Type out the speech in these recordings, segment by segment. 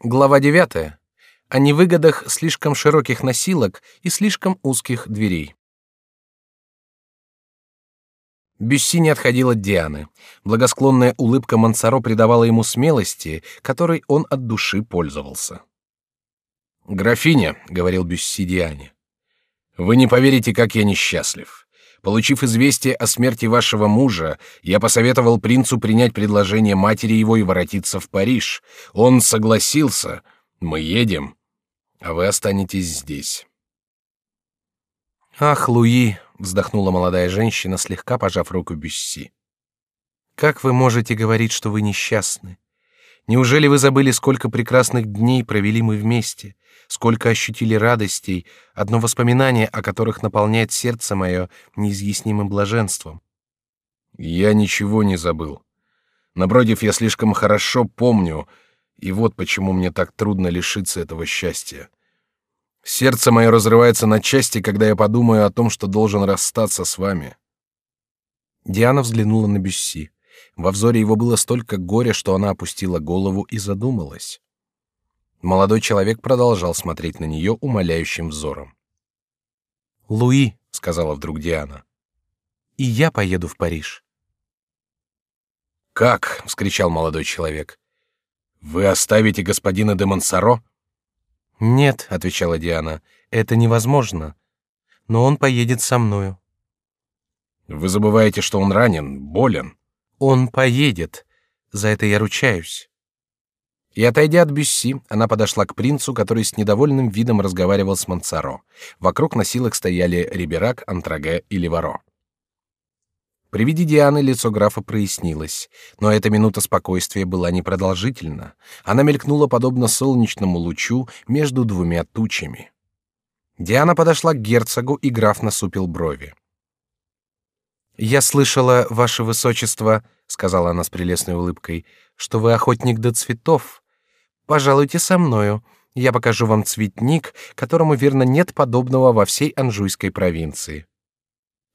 Глава 9. О невыгодах слишком широких носилок и слишком узких дверей. Бюсси не отходил от Дианы. Благосклонная улыбка Мансаро придавала ему смелости, которой он от души пользовался. «Графиня», — говорил Бюсси Диане, — «вы не поверите, как я несчастлив. Получив известие о смерти вашего мужа, я посоветовал принцу принять предложение матери его и воротиться в Париж. Он согласился. Мы едем, а вы останетесь здесь. Ах, Луи, вздохнула молодая женщина, слегка пожав руку Бюсси. Как вы можете говорить, что вы несчастны? Неужели вы забыли, сколько прекрасных дней провели мы вместе? сколько ощутили радостей, одно воспоминание о которых наполняет сердце мое неизъяснимым блаженством. Я ничего не забыл. Напротив, я слишком хорошо помню, и вот почему мне так трудно лишиться этого счастья. Сердце мое разрывается на части, когда я подумаю о том, что должен расстаться с вами. Диана взглянула на Бюсси. Во взоре его было столько горя, что она опустила голову и задумалась. Молодой человек продолжал смотреть на нее умоляющим взором. Луи, сказала вдруг Диана, и я поеду в Париж. Как? вскричал молодой человек. Вы оставите господина де Монсоро? Нет, отвечала Диана, это невозможно. Но он поедет со мною. Вы забываете, что он ранен, болен. Он поедет. За это я ручаюсь. И отойдя от Бюсси, она подошла к принцу, который с недовольным видом разговаривал с Мансаро. Вокруг носилок стояли Риберак, Антраге и Ливаро. При виде Дианы лицо графа прояснилось, но эта минута спокойствия была непродолжительна. Она мелькнула подобно солнечному лучу между двумя тучами. Диана подошла к герцогу, и граф насупил брови. Я слышала, ваше высочество, сказала она с прелестной улыбкой, что вы охотник до цветов. Пожалуйте со мною. Я покажу вам цветник, которому верно нет подобного во всей Анжуйской провинции.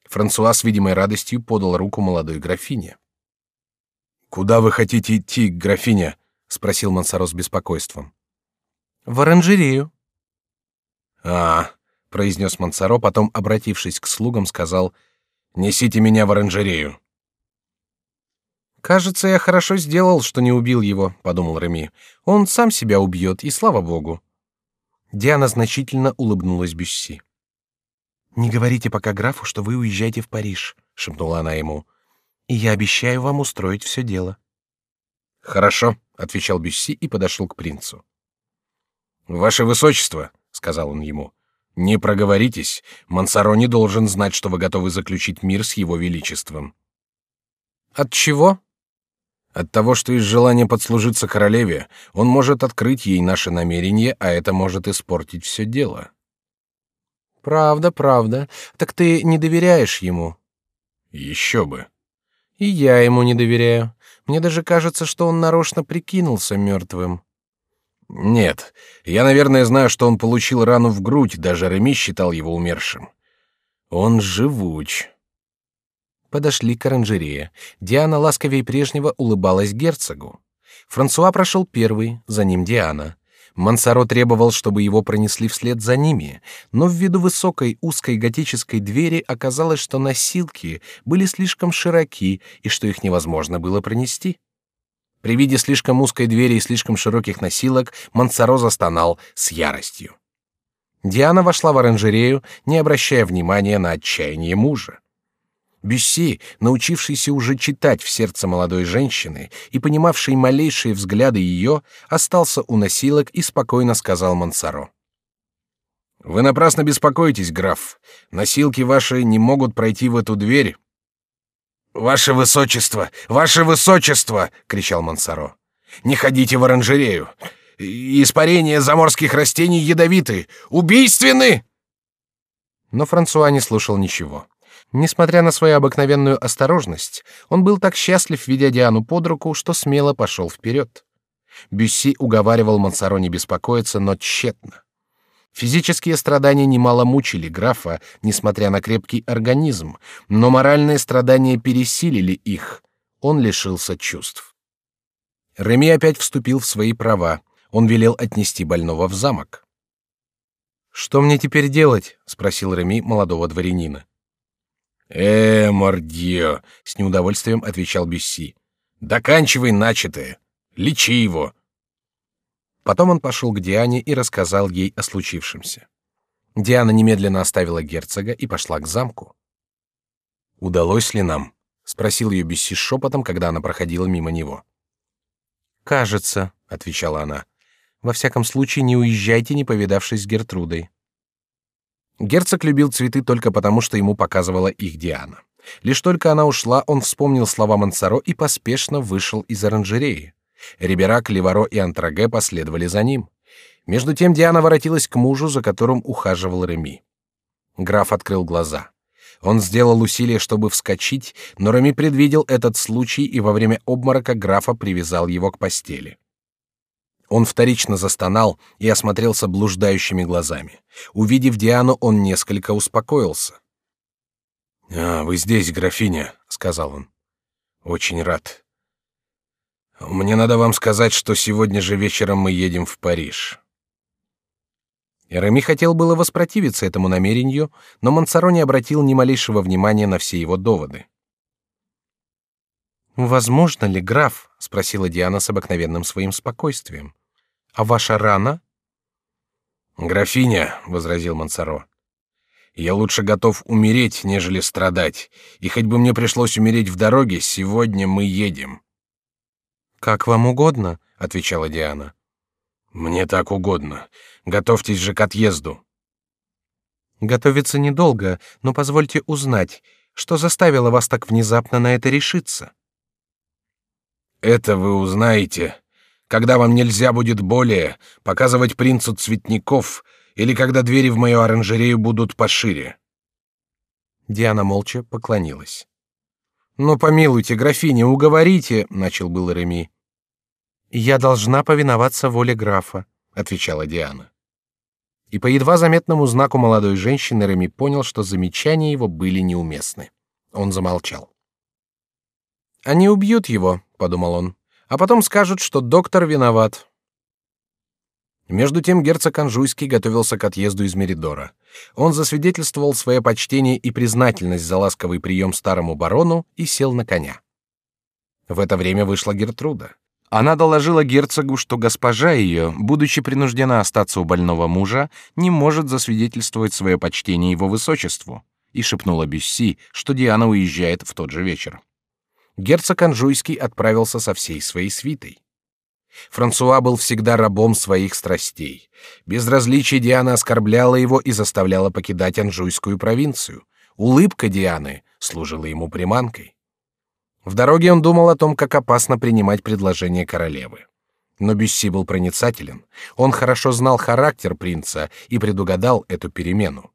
Франсуа с видимой радостью подал руку молодой графине. Куда вы хотите идти, графиня? спросил Мансаро с беспокойством. В оранжерею. А, произнес Мансаро, потом, обратившись к слугам, сказал: "Несите меня в оранжерею". Кажется, я хорошо сделал, что не убил его, подумал Реми. Он сам себя убьет, и слава богу. Диана значительно улыбнулась Бюсси. Не говорите пока графу, что вы уезжаете в Париж, шепнула она ему. И я обещаю вам устроить все дело. Хорошо, отвечал Бюсси и подошел к принцу. Ваше высочество, сказал он ему, не проговоритесь. Мансаро не должен знать, что вы готовы заключить мир с его величеством. От чего? От того, что из желания подслужиться королеве, он может открыть ей наши намерения, а это может испортить все дело. Правда, правда. Так ты не доверяешь ему? Еще бы. И я ему не доверяю. Мне даже кажется, что он нарочно прикинулся мертвым. Нет, я, наверное, знаю, что он получил рану в грудь, даже Реми считал его умершим. Он живуч подошли к оранжерее. Диана ласковее прежнего улыбалась герцогу. Франсуа прошел первый, за ним Диана. Мансаро требовал, чтобы его пронесли вслед за ними, но ввиду высокой узкой готической двери оказалось, что носилки были слишком широки и что их невозможно было пронести. При виде слишком узкой двери и слишком широких носилок Мансаро застонал с яростью. Диана вошла в оранжерею, не обращая внимания на отчаяние мужа. Бюсси, научившийся уже читать в сердце молодой женщины и понимавший малейшие взгляды ее, остался у носилок и спокойно сказал Мансаро: "Вы напрасно беспокоитесь, граф. Носилки ваши не могут пройти в эту дверь". "Ваше высочество, ваше высочество!" кричал Мансаро. "Не ходите в оранжерею. Испарения заморских растений ядовиты, убийственны!" Но Франсуа не слушал ничего. Несмотря на свою обыкновенную осторожность, он был так счастлив, видя Диану под руку, что смело пошел вперед. Бюсси уговаривал Мансаро не беспокоиться, но тщетно. Физические страдания немало мучили графа, несмотря на крепкий организм, но моральные страдания пересилили их. Он лишился чувств. Реми опять вступил в свои права. Он велел отнести больного в замок. Что мне теперь делать? – спросил Реми молодого дворянина. Э, мордье, с неудовольствием отвечал Бюсси. Доканчивай начатое, лечи его. Потом он пошел к Диане и рассказал ей о случившемся. Диана немедленно оставила герцога и пошла к замку. Удалось ли нам? – спросил ее Бюсси шепотом, когда она проходила мимо него. Кажется, отвечала она. Во всяком случае, не уезжайте, не повидавшись с Гертрудой. Герцог любил цветы только потому, что ему показывала их Диана. Лишь только она ушла, он вспомнил слова Мансаро и поспешно вышел из оранжереи. Риберак, Леваро и Антраге последовали за ним. Между тем Диана воротилась к мужу, за которым ухаживал Реми. Граф открыл глаза. Он сделал усилие, чтобы вскочить, но Реми предвидел этот случай и во время обморока графа привязал его к постели. Он вторично застонал и осмотрелся блуждающими глазами. Увидев Диану, он несколько успокоился. «А, вы здесь, графиня», — сказал он. «Очень рад. Мне надо вам сказать, что сегодня же вечером мы едем в Париж». Реми хотел было воспротивиться этому намерению, но Монсоро не обратил ни малейшего внимания на все его доводы. Возможно ли, граф, спросила Диана с обыкновенным своим спокойствием, а ваша рана? Графиня, возразил Монсоро, я лучше готов умереть, нежели страдать, и хоть бы мне пришлось умереть в дороге, сегодня мы едем. Как вам угодно, отвечала Диана. Мне так угодно. Готовьтесь же к отъезду. Готовиться недолго, но позвольте узнать, что заставило вас так внезапно на это решиться. Это вы узнаете, когда вам нельзя будет более показывать принцу цветников или когда двери в мою оранжерею будут пошире. Диана молча поклонилась. Но «Ну, помилуйте, графиня, уговорите, начал был Реми. Я должна повиноваться воле графа, отвечала Диана. И по едва заметному знаку молодой женщины Реми понял, что замечания его были неуместны. Он замолчал. Они убьют его, подумал он, а потом скажут, что доктор виноват. Между тем герцог Анжуйский готовился к отъезду из Меридора. Он засвидетельствовал свое почтение и признательность за ласковый прием старому барону и сел на коня. В это время вышла Гертруда. Она доложила герцогу, что госпожа ее, будучи принуждена остаться у больного мужа, не может засвидетельствовать свое почтение его высочеству, и шепнула Бюсси, что Диана уезжает в тот же вечер герцог Анжуйский отправился со всей своей свитой. Франсуа был всегда рабом своих страстей. Безразличие Дианы оскорбляло его и заставляло покидать Анжуйскую провинцию. Улыбка Дианы служила ему приманкой. В дороге он думал о том, как опасно принимать предложение королевы. Но Бюсси был проницателен. Он хорошо знал характер принца и предугадал эту перемену.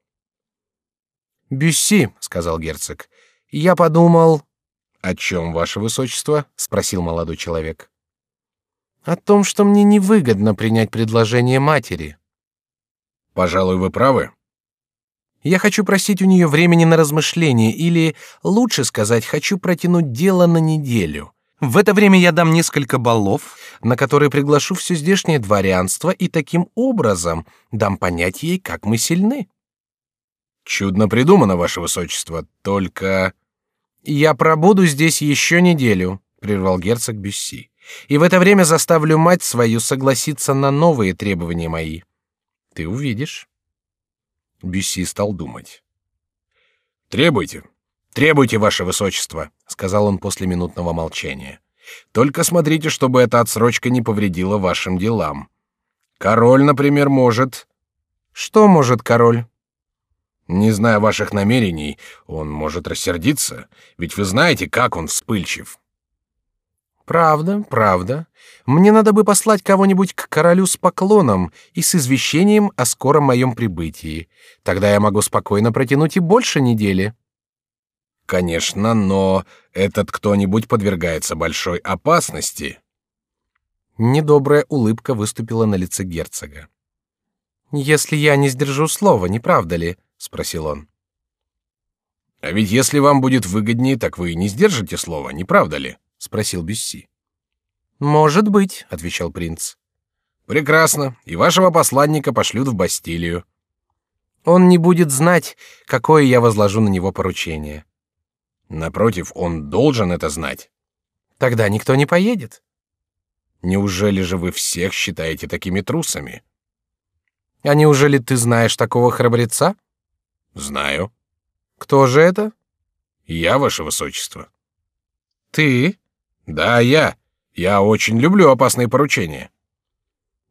«Бюсси», — сказал герцог, — «я подумал...» О чем, ваше высочество? – спросил молодой человек. О том, что мне невыгодно принять предложение матери. Пожалуй, вы правы. Я хочу просить у нее времени на размышление, или, лучше сказать, хочу протянуть дело на неделю. В это время я дам несколько балов, на которые приглашу все здешнее дворянство, и таким образом дам понять ей, как мы сильны. Чудно придумано, ваше высочество. Только я пробуду здесь еще неделю, прервал герцог Бюсси, и в это время заставлю мать свою согласиться на новые требования мои. Ты увидишь. Бюсси стал думать. Требуйте, требуйте, ваше высочество, сказал он после минутного молчания. Только смотрите, чтобы эта отсрочка не повредила вашим делам. Король, например, может. Что может король? Не зная ваших намерений, он может рассердиться, ведь вы знаете, как он вспыльчив. Правда, правда. Мне надо бы послать кого-нибудь к королю с поклоном и с извещением о скором моем прибытии. Тогда я могу спокойно протянуть и больше недели. Конечно, но этот кто-нибудь подвергается большой опасности. Недобрая улыбка выступила на лице герцога. Если я не сдержу слова, не правда ли? спросил он. А ведь если вам будет выгоднее, так вы и не сдержите слова, не правда ли? Спросил Бюсси. Может быть, отвечал принц. Прекрасно, и вашего посланника пошлют в Бастилию. Он не будет знать, какое я возложу на него поручение. Напротив, он должен это знать. Тогда никто не поедет. Неужели же вы всех считаете такими трусами? А неужели ты знаешь такого храбреца? Знаю. Кто же это? Я, ваше высочество. Ты? Да, я. Я очень люблю опасные поручения.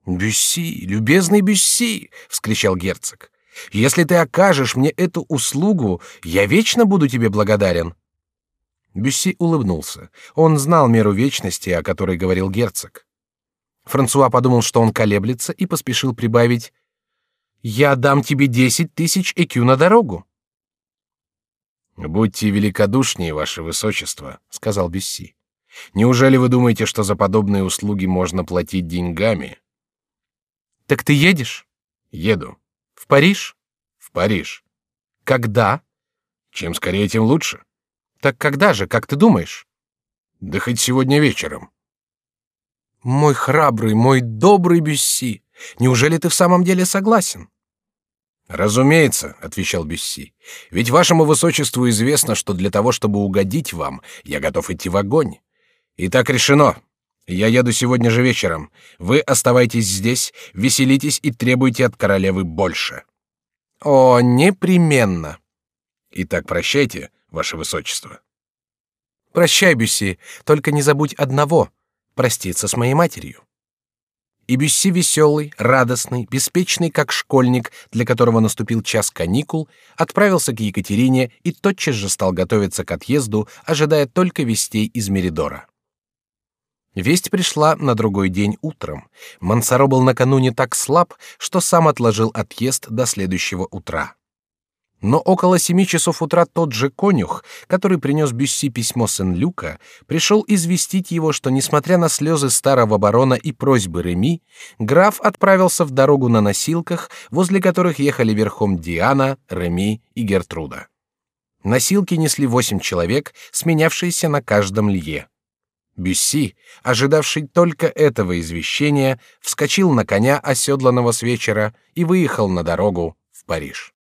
Бюсси, любезный Бюсси, вскричал герцог. Если ты окажешь мне эту услугу, я вечно буду тебе благодарен. Бюсси улыбнулся. Он знал меру вечности, о которой говорил герцог. Франсуа подумал, что он колеблется, и поспешил прибавить: "Я дам тебе десять тысяч экю на дорогу". Будьте великодушнее, ваше высочество, сказал Бюсси. Неужели вы думаете, что за подобные услуги можно платить деньгами? Так ты едешь? Еду. В Париж? В Париж. Когда? Чем скорее, тем лучше. Так когда же, как ты думаешь? Да хоть сегодня вечером. Мой храбрый, мой добрый Бюсси, неужели ты в самом деле согласен? Разумеется, отвечал Бюсси. Ведь вашему высочеству известно, что для того, чтобы угодить вам, я готов идти в огонь. И так решено. Я еду сегодня же вечером. Вы оставайтесь здесь, веселитесь и требуйте от королевы больше. О, непременно. Итак, прощайте, ваше высочество. Прощай, Бюсси, только не забудь одного — проститься с моей матерью. И Бюсси веселый, радостный, беспечный, как школьник, для которого наступил час каникул, отправился к Екатерине и тотчас же стал готовиться к отъезду, ожидая только вестей из Меридора. Весть пришла на другой день утром. Мансаро был накануне так слаб, что сам отложил отъезд до следующего утра. Но около семи часов утра тот же конюх, который принес Бюсси письмо Сен-Люка, пришел известить его, что, несмотря на слезы старого барона и просьбы Реми, граф отправился в дорогу на носилках, возле которых ехали верхом Диана, Реми и Гертруда. Носилки несли восемь человек, сменявшиеся на каждом лье. Бюсси, ожидавший только этого извещения, вскочил на коня, оседланного с вечера, и выехал на дорогу в Париж.